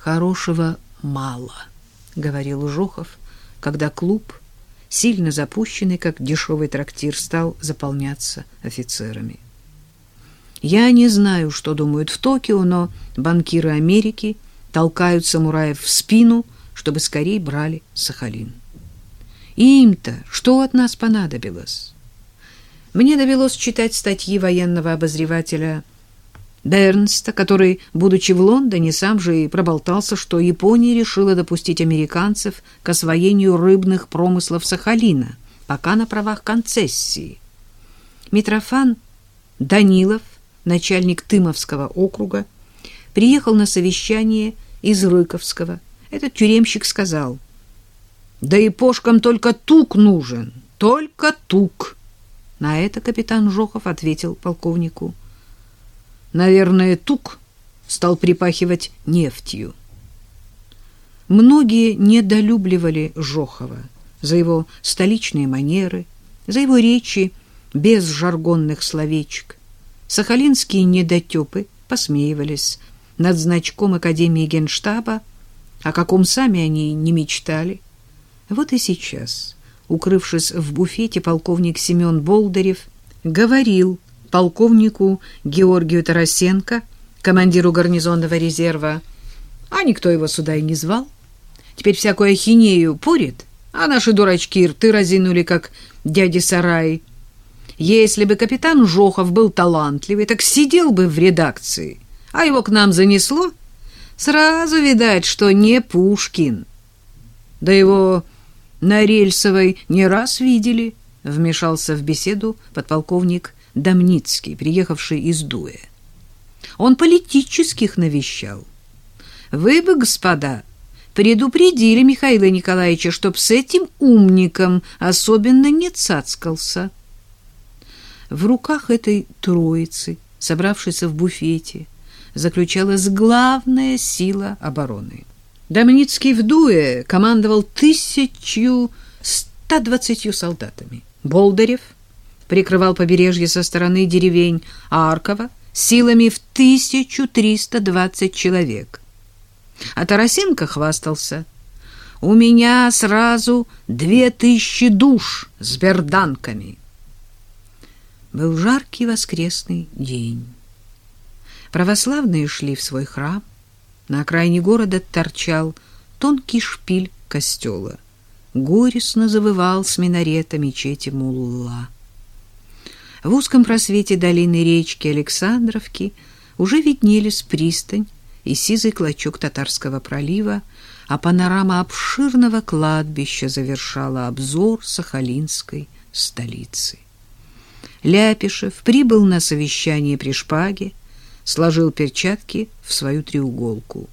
Хорошего мало, говорил Жохов, когда клуб, сильно запущенный, как дешевый трактир, стал заполняться офицерами. Я не знаю, что думают в Токио, но банкиры Америки толкают самураев в спину, чтобы скорее брали Сахалин. Им-то что от нас понадобилось? Мне довелось читать статьи военного обозревателя Бернста, который, будучи в Лондоне, сам же и проболтался, что Япония решила допустить американцев к освоению рыбных промыслов Сахалина, пока на правах концессии. Митрофан Данилов, начальник Тымовского округа, приехал на совещание из Рыковского. Этот тюремщик сказал, «Да и пошкам только тук нужен, только тук». На это капитан Жохов ответил полковнику, Наверное, тук стал припахивать нефтью. Многие недолюбливали Жохова за его столичные манеры, за его речи без жаргонных словечек. Сахалинские недотепы посмеивались над значком Академии Генштаба, о каком сами они не мечтали. Вот и сейчас, укрывшись в буфете, полковник Семен Болдырев говорил полковнику Георгию Тарасенко, командиру гарнизонного резерва, а никто его сюда и не звал. Теперь всякую ахинею порит, а наши дурачки рты разинули, как дяди Сарай. Если бы капитан Жохов был талантливый, так сидел бы в редакции, а его к нам занесло, сразу видать, что не Пушкин. Да его на Рельсовой не раз видели, вмешался в беседу подполковник Домницкий, приехавший из Дуэ. Он политических навещал. Вы бы, господа, предупредили Михаила Николаевича, чтоб с этим умником особенно не цацкался. В руках этой троицы, собравшейся в буфете, заключалась главная сила обороны. Домницкий в Дуэ командовал тысячу ста двадцатью солдатами. Болдырев — прикрывал побережье со стороны деревень Аркова силами в 1320 человек. А Тарасенко хвастался. «У меня сразу две тысячи душ с берданками». Был жаркий воскресный день. Православные шли в свой храм. На окраине города торчал тонкий шпиль костела. Горестно завывал с минарета мечети Мулла. В узком просвете долины речки Александровки уже виднелись пристань и сизый клочок Татарского пролива, а панорама обширного кладбища завершала обзор Сахалинской столицы. Ляпишев прибыл на совещание при шпаге, сложил перчатки в свою треуголку.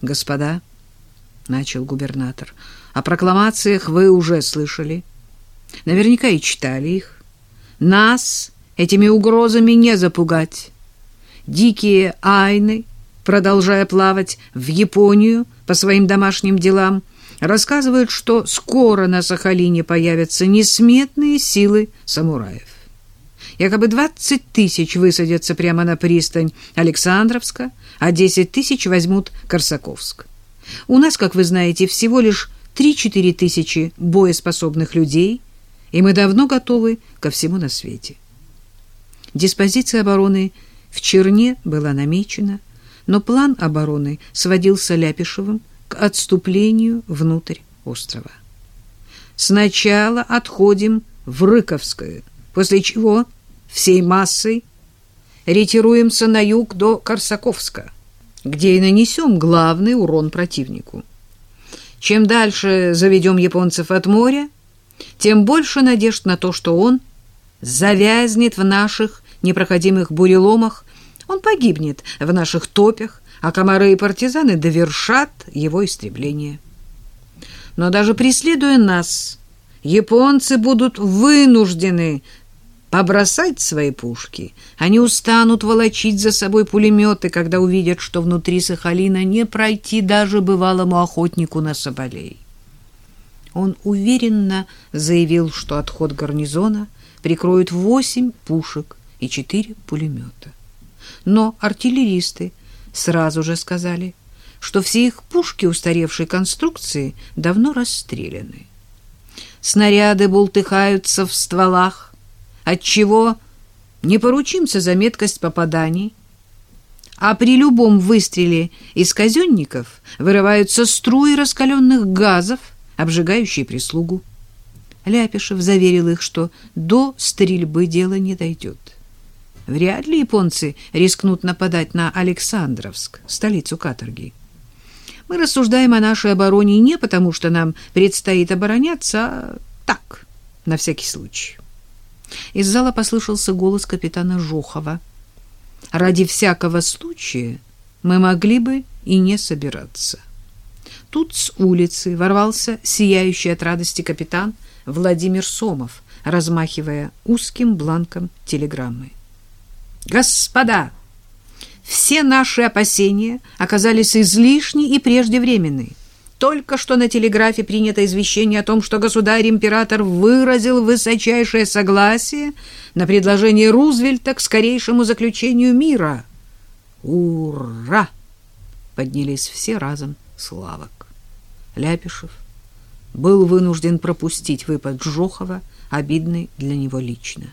«Господа», — начал губернатор, — «о прокламациях вы уже слышали, наверняка и читали их. Нас этими угрозами не запугать. Дикие айны, продолжая плавать в Японию по своим домашним делам, рассказывают, что скоро на Сахалине появятся несметные силы самураев. Якобы 20 тысяч высадятся прямо на пристань Александровска, а 10 тысяч возьмут Корсаковск. У нас, как вы знаете, всего лишь 3-4 тысячи боеспособных людей – и мы давно готовы ко всему на свете. Диспозиция обороны в Черне была намечена, но план обороны сводился Ляпишевым к отступлению внутрь острова. Сначала отходим в Рыковское, после чего всей массой ретируемся на юг до Корсаковска, где и нанесем главный урон противнику. Чем дальше заведем японцев от моря, тем больше надежд на то, что он завязнет в наших непроходимых буреломах, он погибнет в наших топях, а комары и партизаны довершат его истребление. Но даже преследуя нас, японцы будут вынуждены побросать свои пушки. Они устанут волочить за собой пулеметы, когда увидят, что внутри Сахалина не пройти даже бывалому охотнику на соболей. Он уверенно заявил, что отход гарнизона прикроют восемь пушек и четыре пулемета. Но артиллеристы сразу же сказали, что все их пушки устаревшей конструкции давно расстреляны. Снаряды бултыхаются в стволах, отчего не поручимся за меткость попаданий, а при любом выстреле из казенников вырываются струи раскаленных газов, обжигающие прислугу. Ляпишев заверил их, что до стрельбы дело не дойдет. Вряд ли японцы рискнут нападать на Александровск, столицу каторги. Мы рассуждаем о нашей обороне не потому, что нам предстоит обороняться, а так, на всякий случай. Из зала послышался голос капитана Жохова. Ради всякого случая мы могли бы и не собираться. Тут с улицы ворвался сияющий от радости капитан Владимир Сомов, размахивая узким бланком телеграммы. «Господа, все наши опасения оказались излишни и преждевременны. Только что на телеграфе принято извещение о том, что государь-император выразил высочайшее согласие на предложение Рузвельта к скорейшему заключению мира. Ура! Поднялись все разом славок. Ляпишев был вынужден пропустить выпад Жохова, обидный для него лично.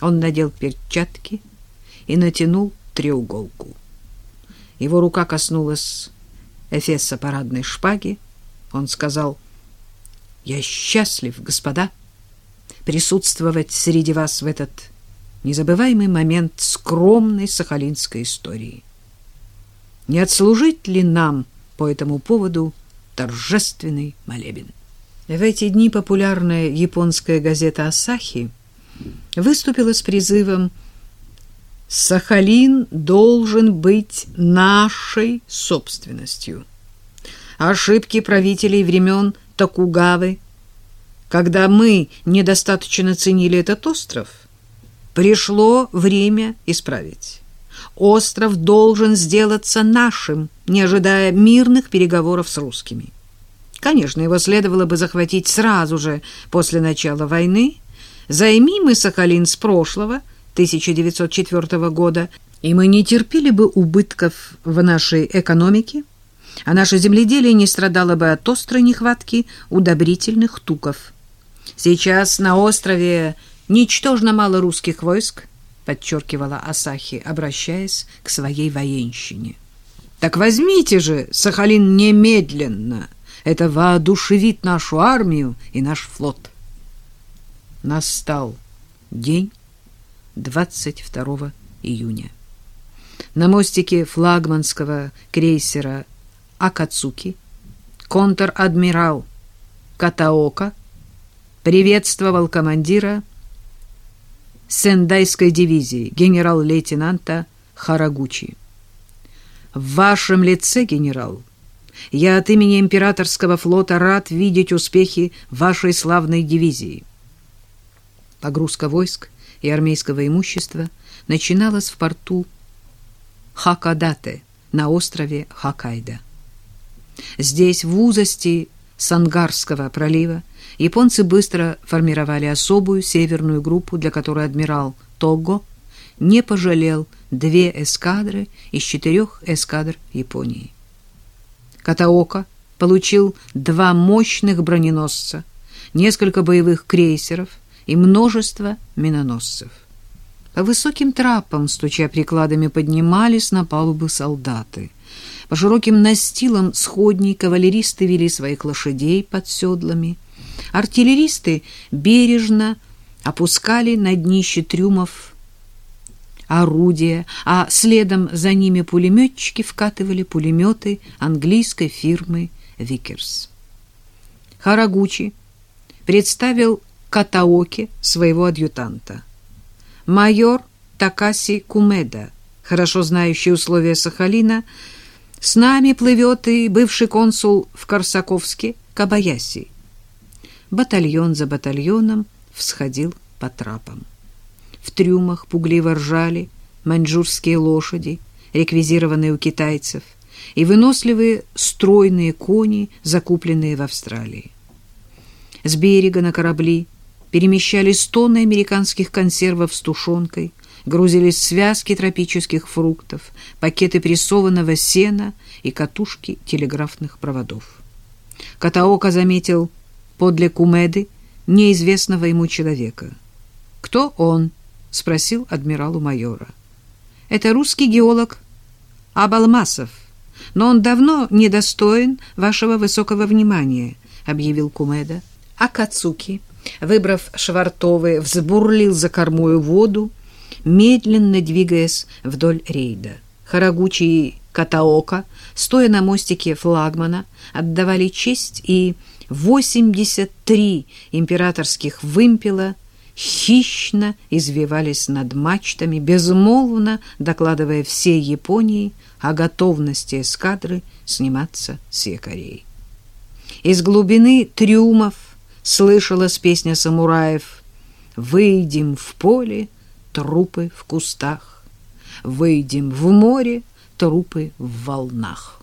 Он надел перчатки и натянул треуголку. Его рука коснулась эфеса парадной шпаги. Он сказал, «Я счастлив, господа, присутствовать среди вас в этот незабываемый момент скромной сахалинской истории. Не отслужить ли нам по этому поводу торжественный молебен?» В эти дни популярная японская газета «Асахи» выступила с призывом Сахалин должен быть нашей собственностью. Ошибки правителей времен Токугавы, когда мы недостаточно ценили этот остров, пришло время исправить. Остров должен сделаться нашим, не ожидая мирных переговоров с русскими. Конечно, его следовало бы захватить сразу же после начала войны. Займи мы Сахалин с прошлого – 1904 года, и мы не терпели бы убытков в нашей экономике, а наше земледелие не страдало бы от острой нехватки удобрительных туков. Сейчас на острове ничтожно мало русских войск, подчеркивала Асахи, обращаясь к своей военщине. Так возьмите же Сахалин немедленно. Это воодушевит нашу армию и наш флот. Настал день 22 июня. На мостике флагманского крейсера Акацуки контр-адмирал Катаока приветствовал командира Сендайской дивизии генерал-лейтенанта Харагучи. В вашем лице, генерал, я от имени императорского флота рад видеть успехи вашей славной дивизии. Погрузка войск и армейского имущества начиналась в порту Хакадате на острове Хоккайдо. Здесь, в узости Сангарского пролива, японцы быстро формировали особую северную группу, для которой адмирал Того не пожалел две эскадры из четырех эскадр Японии. Катаока получил два мощных броненосца, несколько боевых крейсеров и множество миноносцев. По высоким трапам, стуча прикладами, поднимались на палубы солдаты. По широким настилам сходней кавалеристы вели своих лошадей под седлами. Артиллеристы бережно опускали на днище трюмов орудия, а следом за ними пулеметчики вкатывали пулеметы английской фирмы «Виккерс». Харагучи представил Катаоке своего адъютанта. Майор Такаси Кумеда, хорошо знающий условия Сахалина, с нами плывет и бывший консул в Корсаковске Кабаяси. Батальон за батальоном всходил по трапам. В трюмах пугливо ржали маньчжурские лошади, реквизированные у китайцев, и выносливые стройные кони, закупленные в Австралии. С берега на корабли перемещались тонны американских консервов с тушенкой, грузились связки тропических фруктов, пакеты прессованного сена и катушки телеграфных проводов. Катаока заметил подле Кумеды неизвестного ему человека. «Кто он?» — спросил адмиралу майора. «Это русский геолог Абалмасов, но он давно недостоин вашего высокого внимания», — объявил Кумеда. А Кацуки, выбрав швартовы, взбурлил за кормою воду, медленно двигаясь вдоль рейда. Харагучи и Катаока, стоя на мостике флагмана, отдавали честь, и 83 императорских вымпела хищно извивались над мачтами, безмолвно докладывая всей Японии о готовности эскадры сниматься с якорей. Из глубины трюмов слышалась песня самураев «Выйдем в поле, трупы в кустах, выйдем в море, трупы в волнах».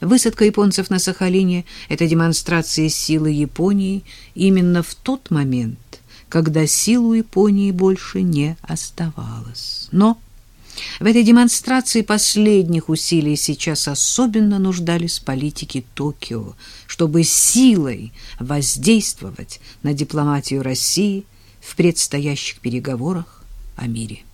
Высадка японцев на Сахалине — это демонстрация силы Японии именно в тот момент, когда сил у Японии больше не оставалось. Но в этой демонстрации последних усилий сейчас особенно нуждались политики Токио, чтобы силой воздействовать на дипломатию России в предстоящих переговорах о мире.